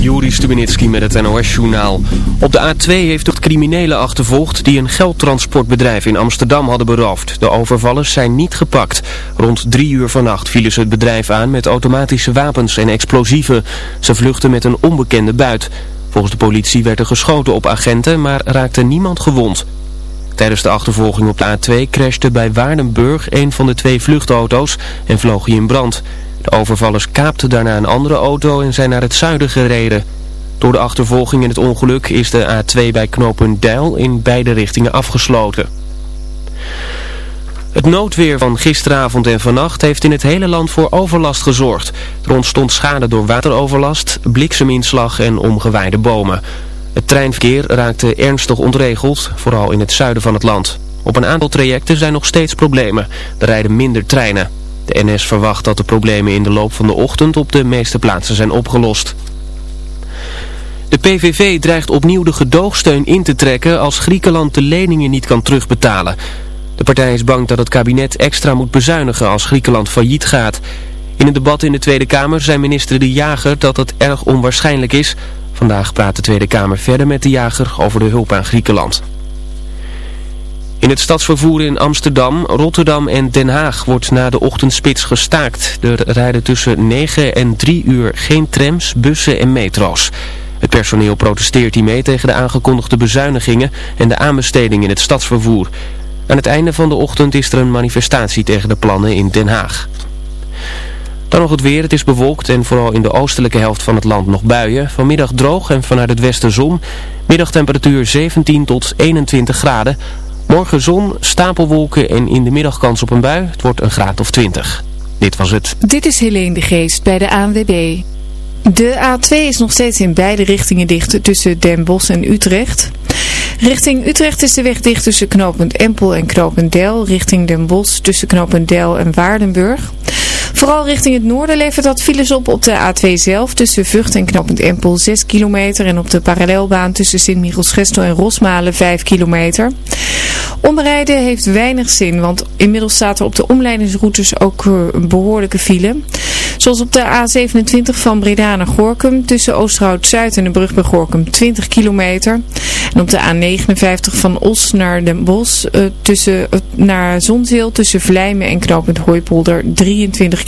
Juri Stubenitski met het NOS-journaal. Op de A2 heeft het criminelen achtervolgd die een geldtransportbedrijf in Amsterdam hadden beroofd. De overvallers zijn niet gepakt. Rond drie uur vannacht vielen ze het bedrijf aan met automatische wapens en explosieven. Ze vluchtten met een onbekende buit. Volgens de politie werd er geschoten op agenten, maar raakte niemand gewond. Tijdens de achtervolging op de A2 crashte bij Waardenburg een van de twee vluchtauto's en vloog hij in brand. De overvallers kaapten daarna een andere auto en zijn naar het zuiden gereden. Door de achtervolging in het ongeluk is de A2 bij knooppunt Deil in beide richtingen afgesloten. Het noodweer van gisteravond en vannacht heeft in het hele land voor overlast gezorgd. Er ontstond schade door wateroverlast, blikseminslag en omgewaaide bomen. Het treinverkeer raakte ernstig ontregeld, vooral in het zuiden van het land. Op een aantal trajecten zijn nog steeds problemen. Er rijden minder treinen. De NS verwacht dat de problemen in de loop van de ochtend op de meeste plaatsen zijn opgelost. De PVV dreigt opnieuw de gedoogsteun in te trekken als Griekenland de leningen niet kan terugbetalen. De partij is bang dat het kabinet extra moet bezuinigen als Griekenland failliet gaat. In een debat in de Tweede Kamer zei minister De Jager dat het erg onwaarschijnlijk is. Vandaag praat de Tweede Kamer verder met De Jager over de hulp aan Griekenland. In het stadsvervoer in Amsterdam, Rotterdam en Den Haag wordt na de ochtendspits gestaakt. Er rijden tussen 9 en 3 uur geen trams, bussen en metro's. Het personeel protesteert hiermee tegen de aangekondigde bezuinigingen en de aanbesteding in het stadsvervoer. Aan het einde van de ochtend is er een manifestatie tegen de plannen in Den Haag. Dan nog het weer. Het is bewolkt en vooral in de oostelijke helft van het land nog buien. Vanmiddag droog en vanuit het westen zon. Middagtemperatuur 17 tot 21 graden. Morgen zon, stapelwolken en in de middag kans op een bui. Het wordt een graad of 20. Dit was het. Dit is Helene de Geest bij de ANWB. De A2 is nog steeds in beide richtingen dicht tussen Den Bosch en Utrecht. Richting Utrecht is de weg dicht tussen knooppunt Empel en knooppunt Del. Richting Den Bosch tussen knooppunt Del en Waardenburg. Vooral richting het noorden levert dat files op op de A2 zelf tussen Vught en knooppunt Empel 6 kilometer. En op de parallelbaan tussen Sint-Michels-Gestel en Rosmalen 5 kilometer. Omrijden heeft weinig zin, want inmiddels staat er op de omleidingsroutes ook eh, een behoorlijke file. Zoals op de A27 van Breda naar Gorkum tussen Oosterhout-Zuid en de brug bij Gorkum 20 kilometer. En op de A59 van Os naar Den Bosch uh, tussen, uh, naar Zonzeel tussen Vlijmen en knooppunt Hooipolder 23 kilometer.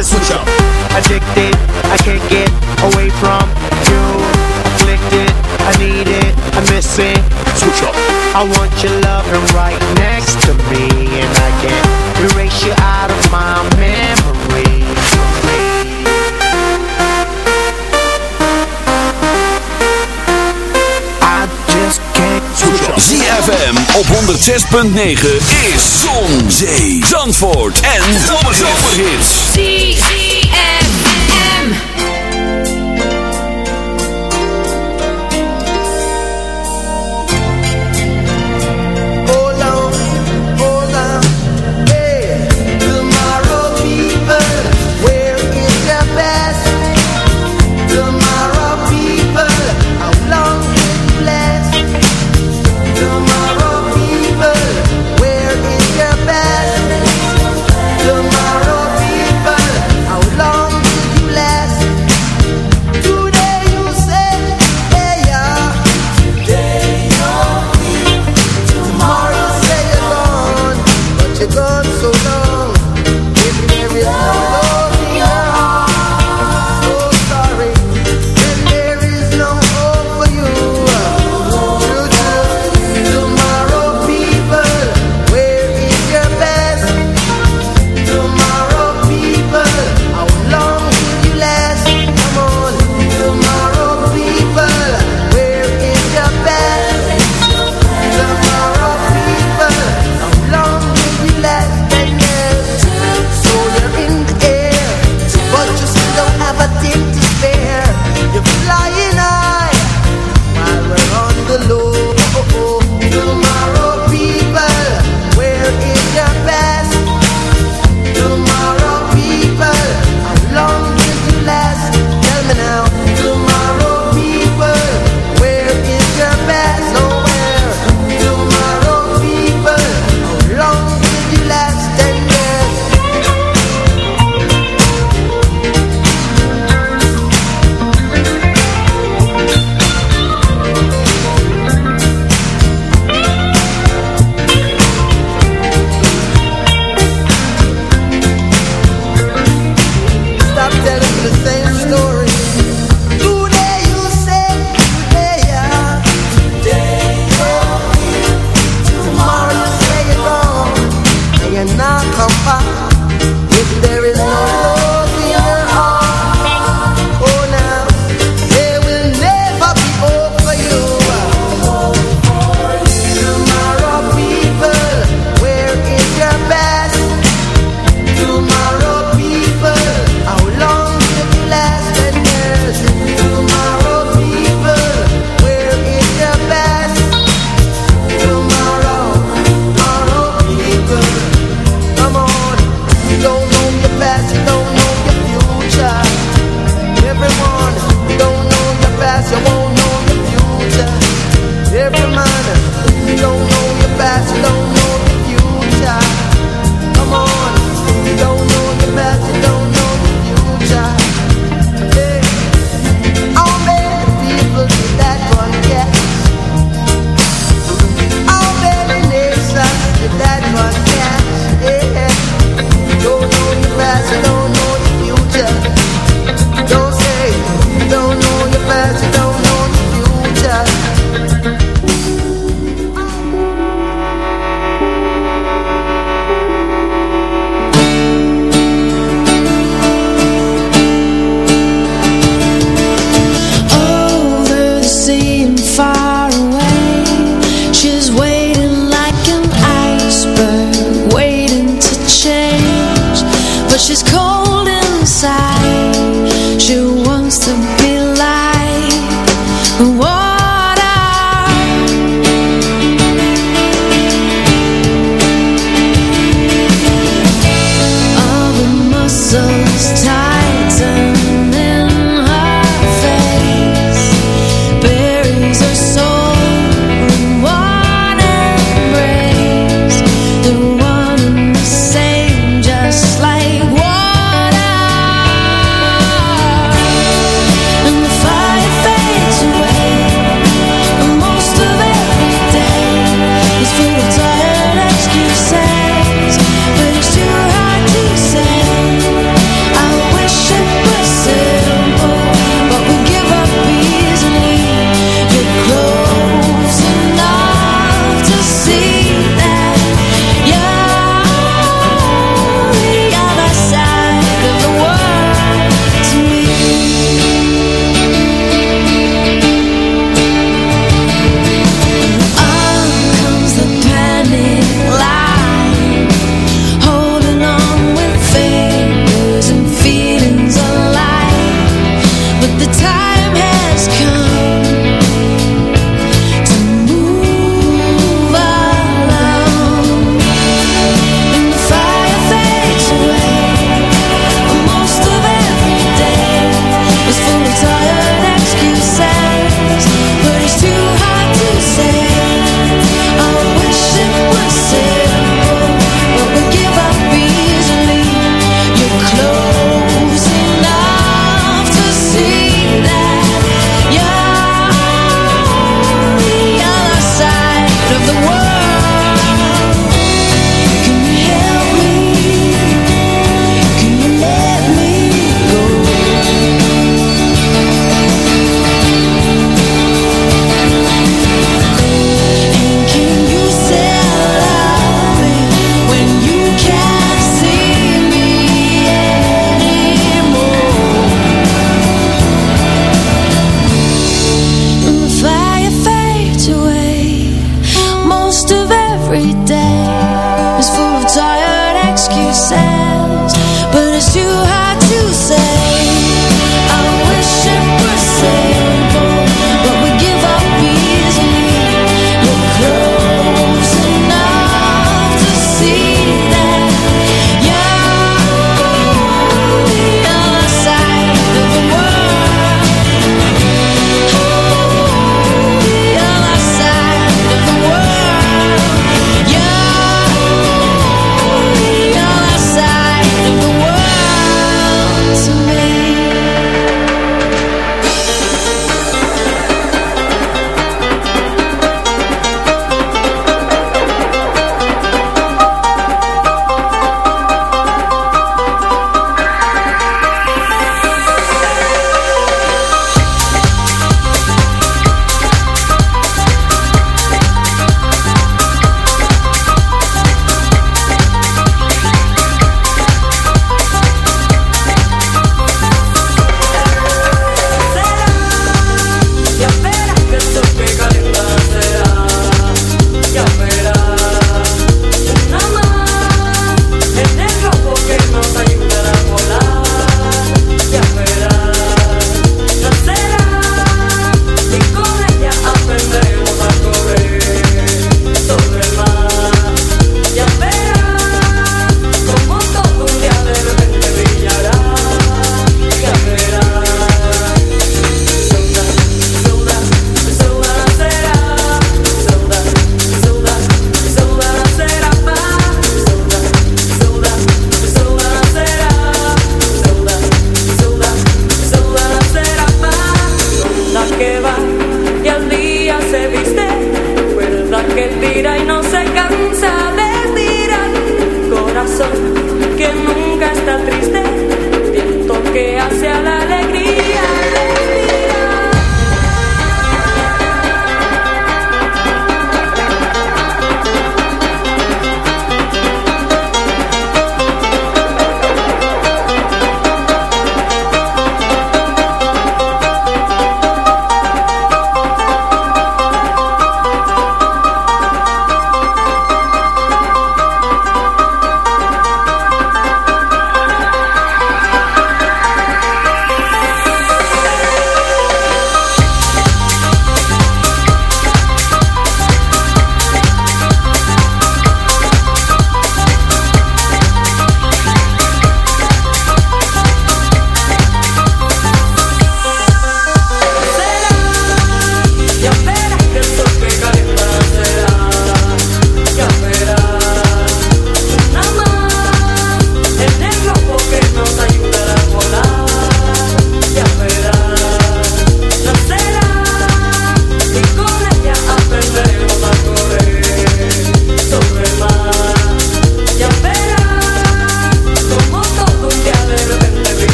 next Switch up. Addicted, I can't get away from you. Afflicted, I need it, I miss it. Switch up. I want your loving right next to me, and I can't erase you out of my memory. I just can't Switch up. ZFM op 106.9 is Zon, Zee, Zandvoort en Zomerhits. ZFM.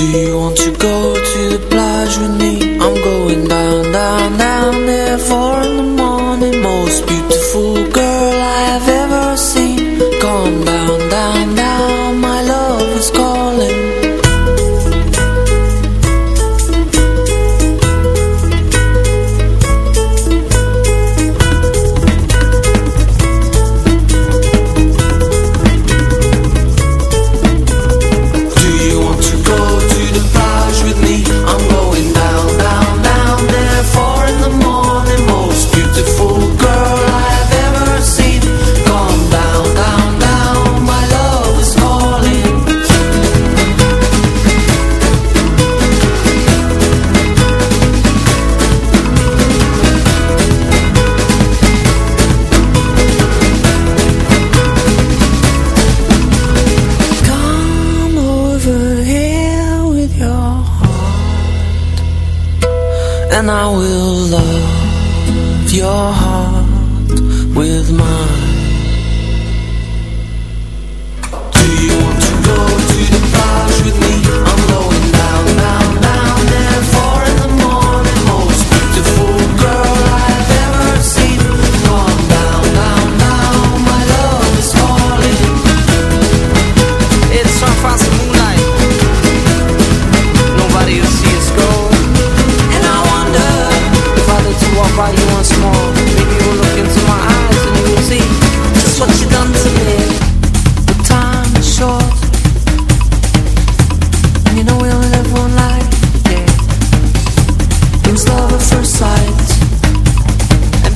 Do you want to go to the plage with me?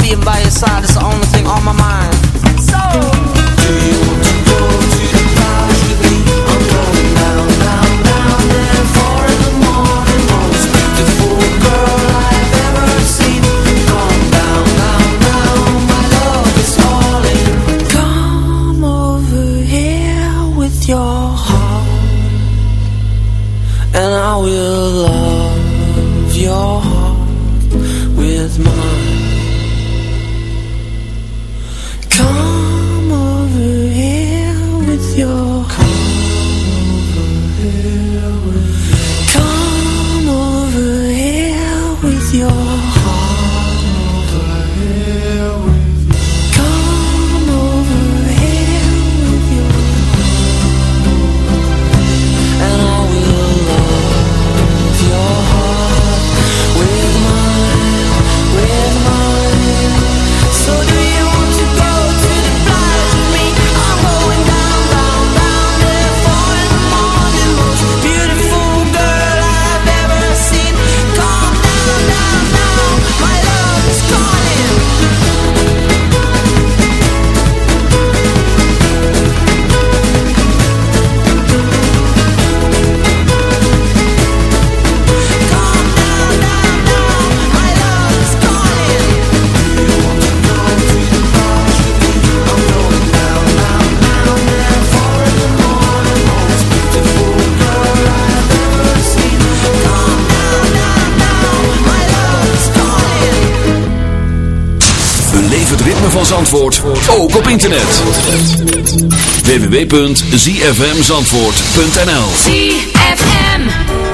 being by your side is the only thing on my mind. So. zfmzandvoort.nl ZFM.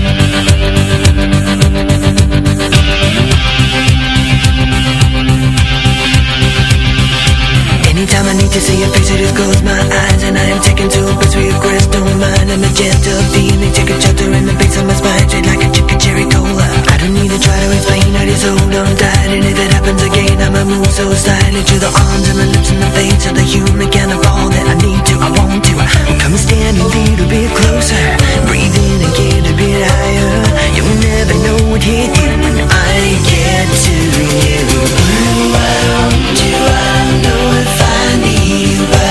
to see your face, I just close my eyes And I am taken to a place where your crystal mind I'm a gentle feeling, take a shelter in the base of my spine Straight like a chicken cherry cola. I don't need to try to explain, I just hold on tight And if it happens again, I'ma move so slightly To the arms and the lips and the face of the human kind of all that I need to, I want to. Well, Come and stand a little bit closer Breathe in and get a bit higher. You'll never know what hit you when I get to you. You, I want you, I know love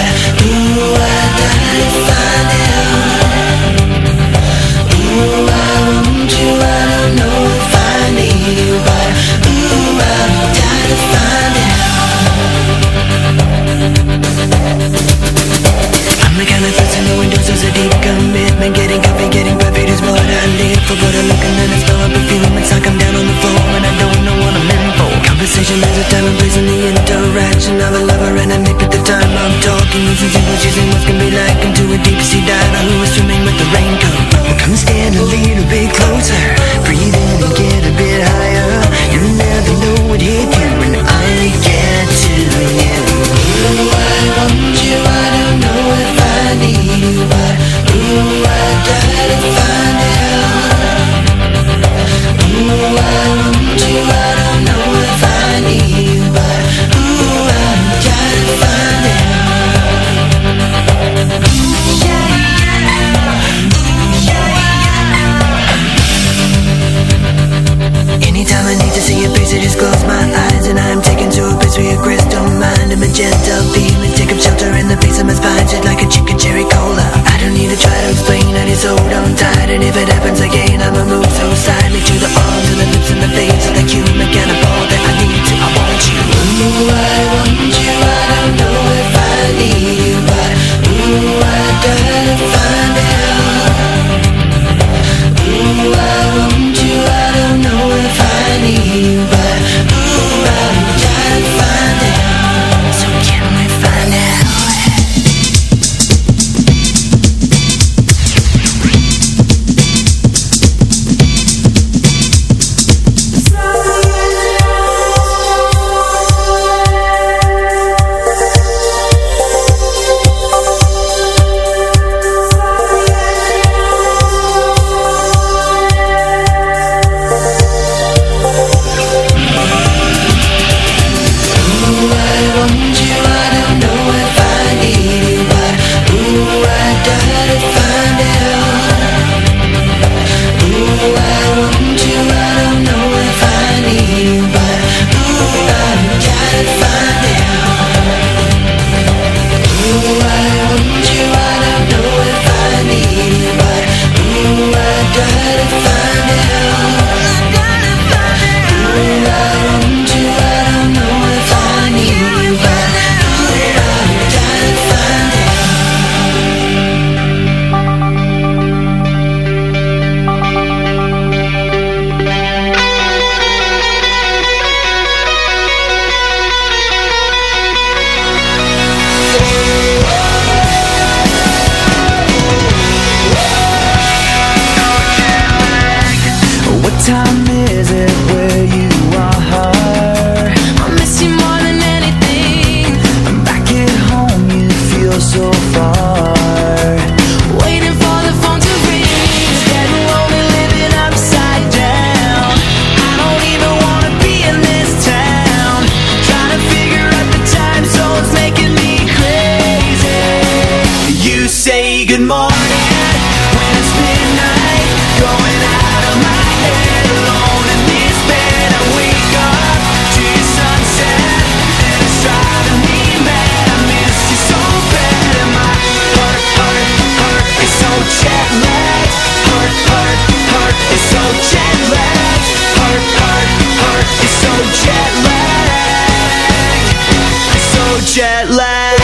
jet lag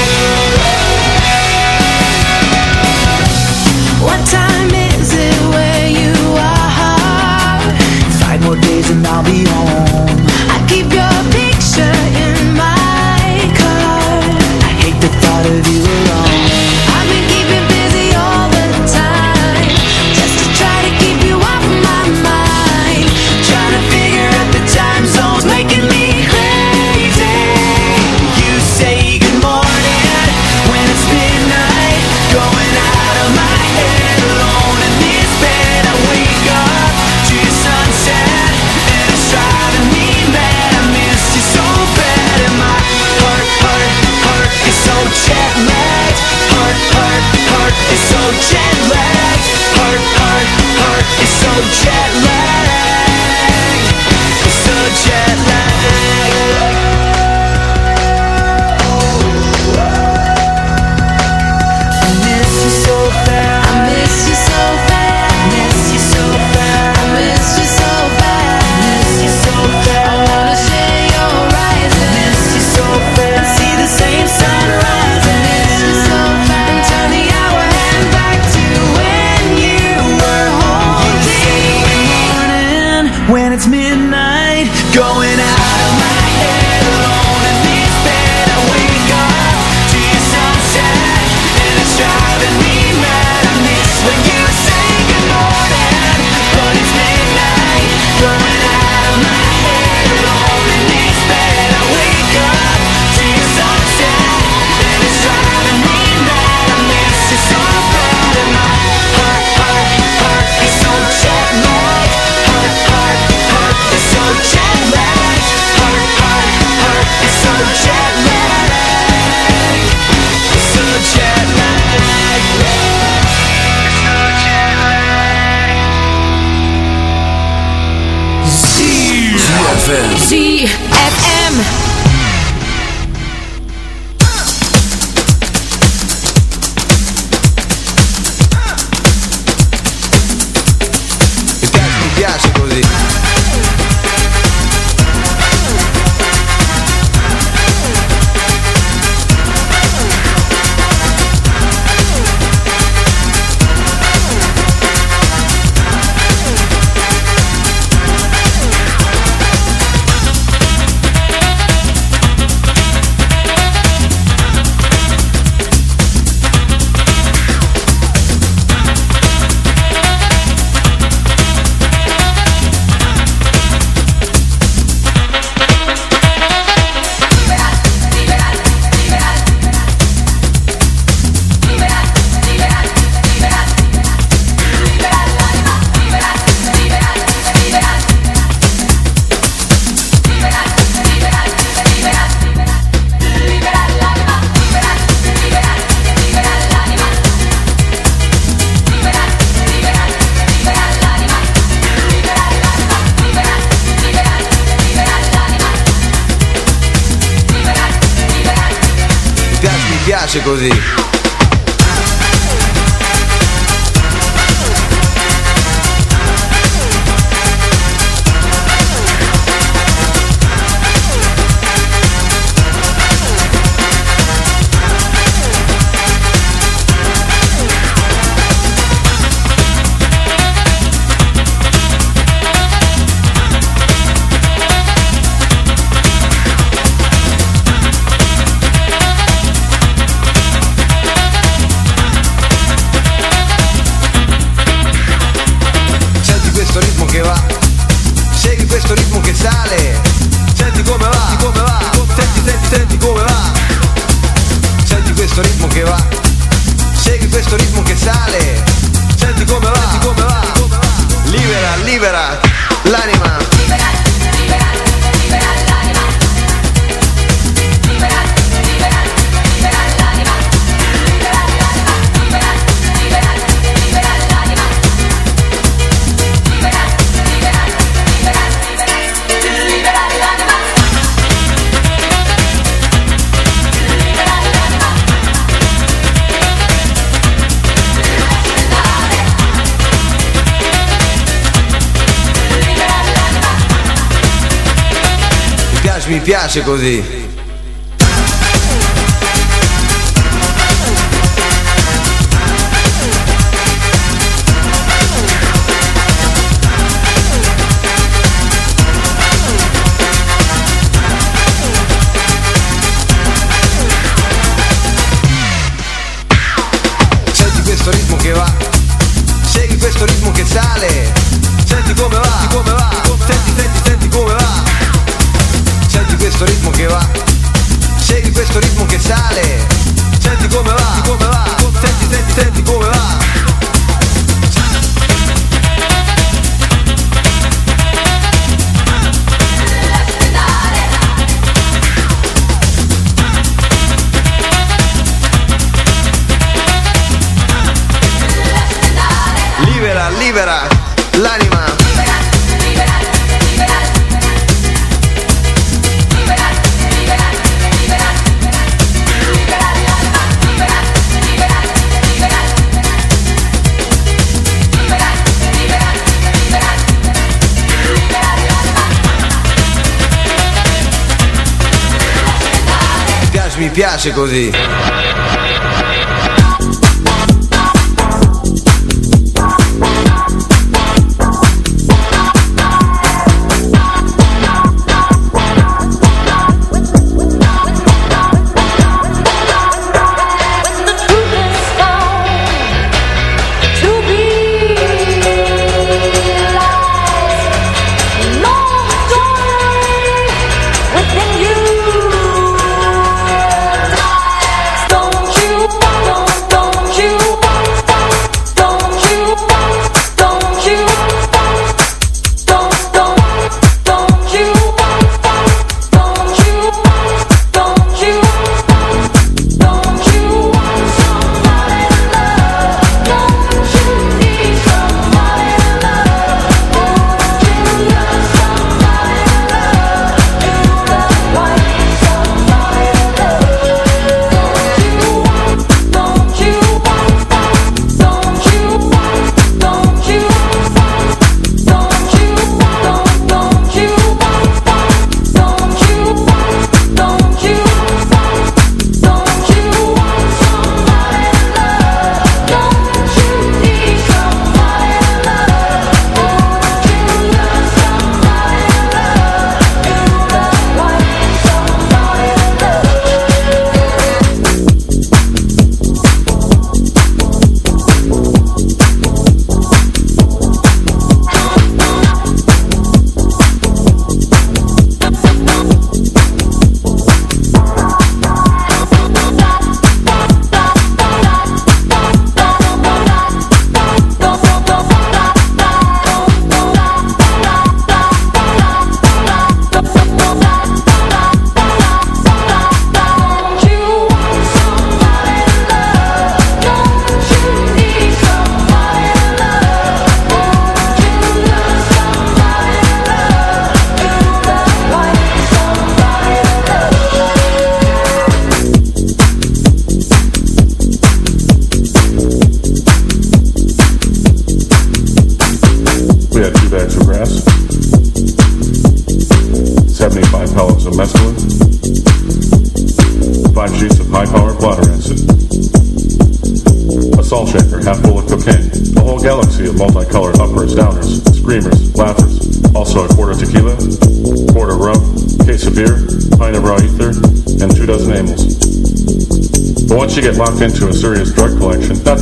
piace, mi piace così. piace così.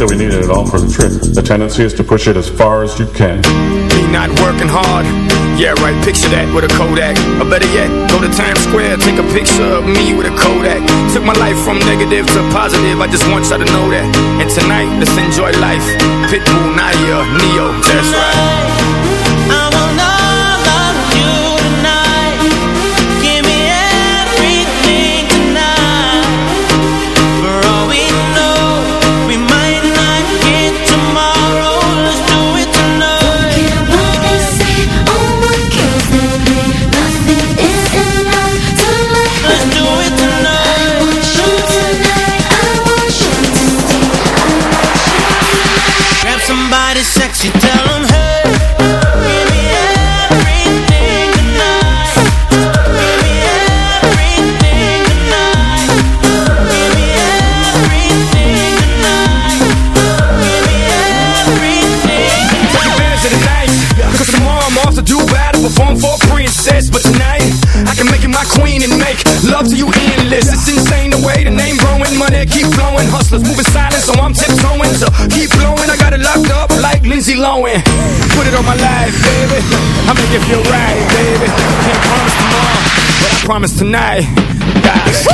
that we needed it all for the trip. The tendency is to push it as far as you can. Me not working hard. Yeah, right, picture that with a Kodak. Or better yet, go to Times Square, take a picture of me with a Kodak. Took my life from negative to positive, I just want y'all to know that. And tonight, let's enjoy life. Pitbull, Naya, Neo, that's right. promise tonight. Yeah.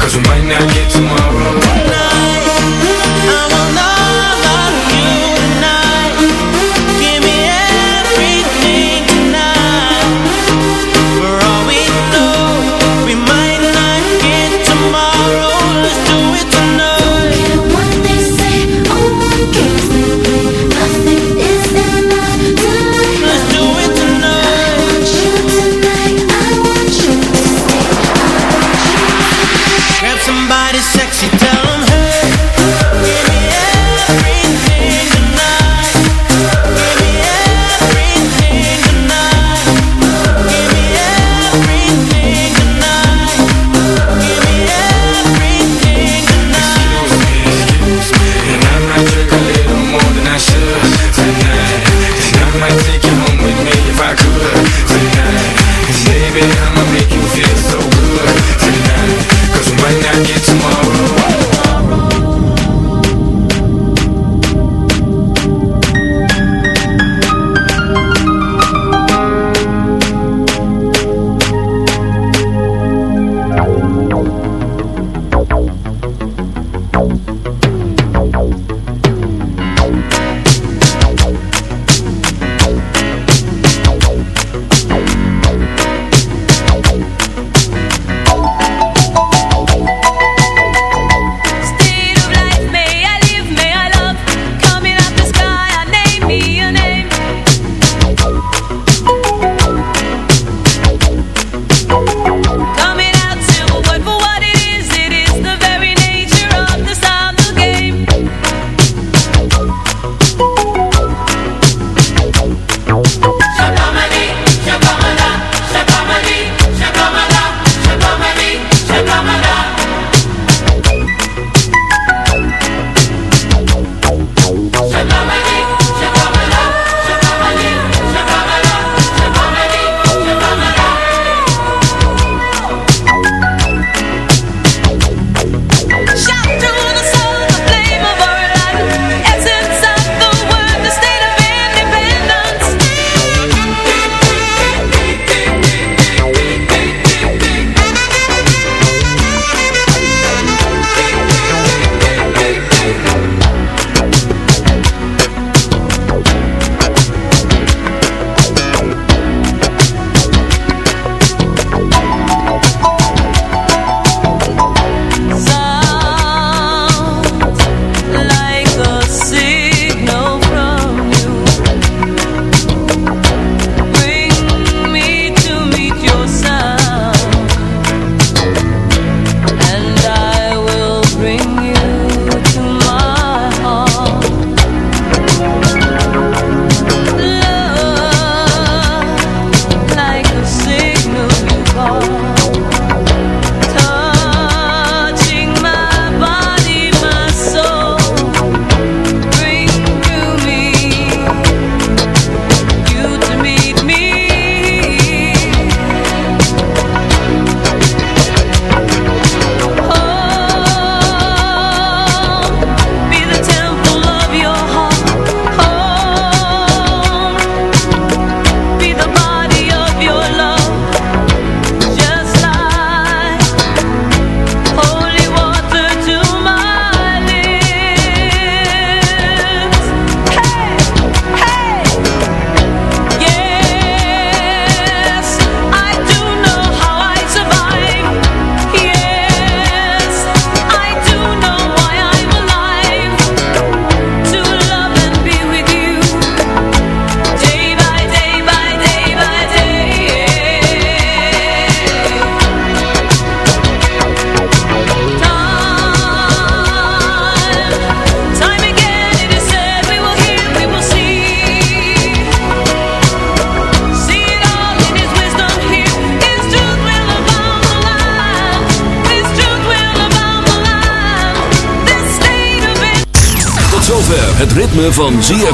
Cause we might not get tomorrow. Nothing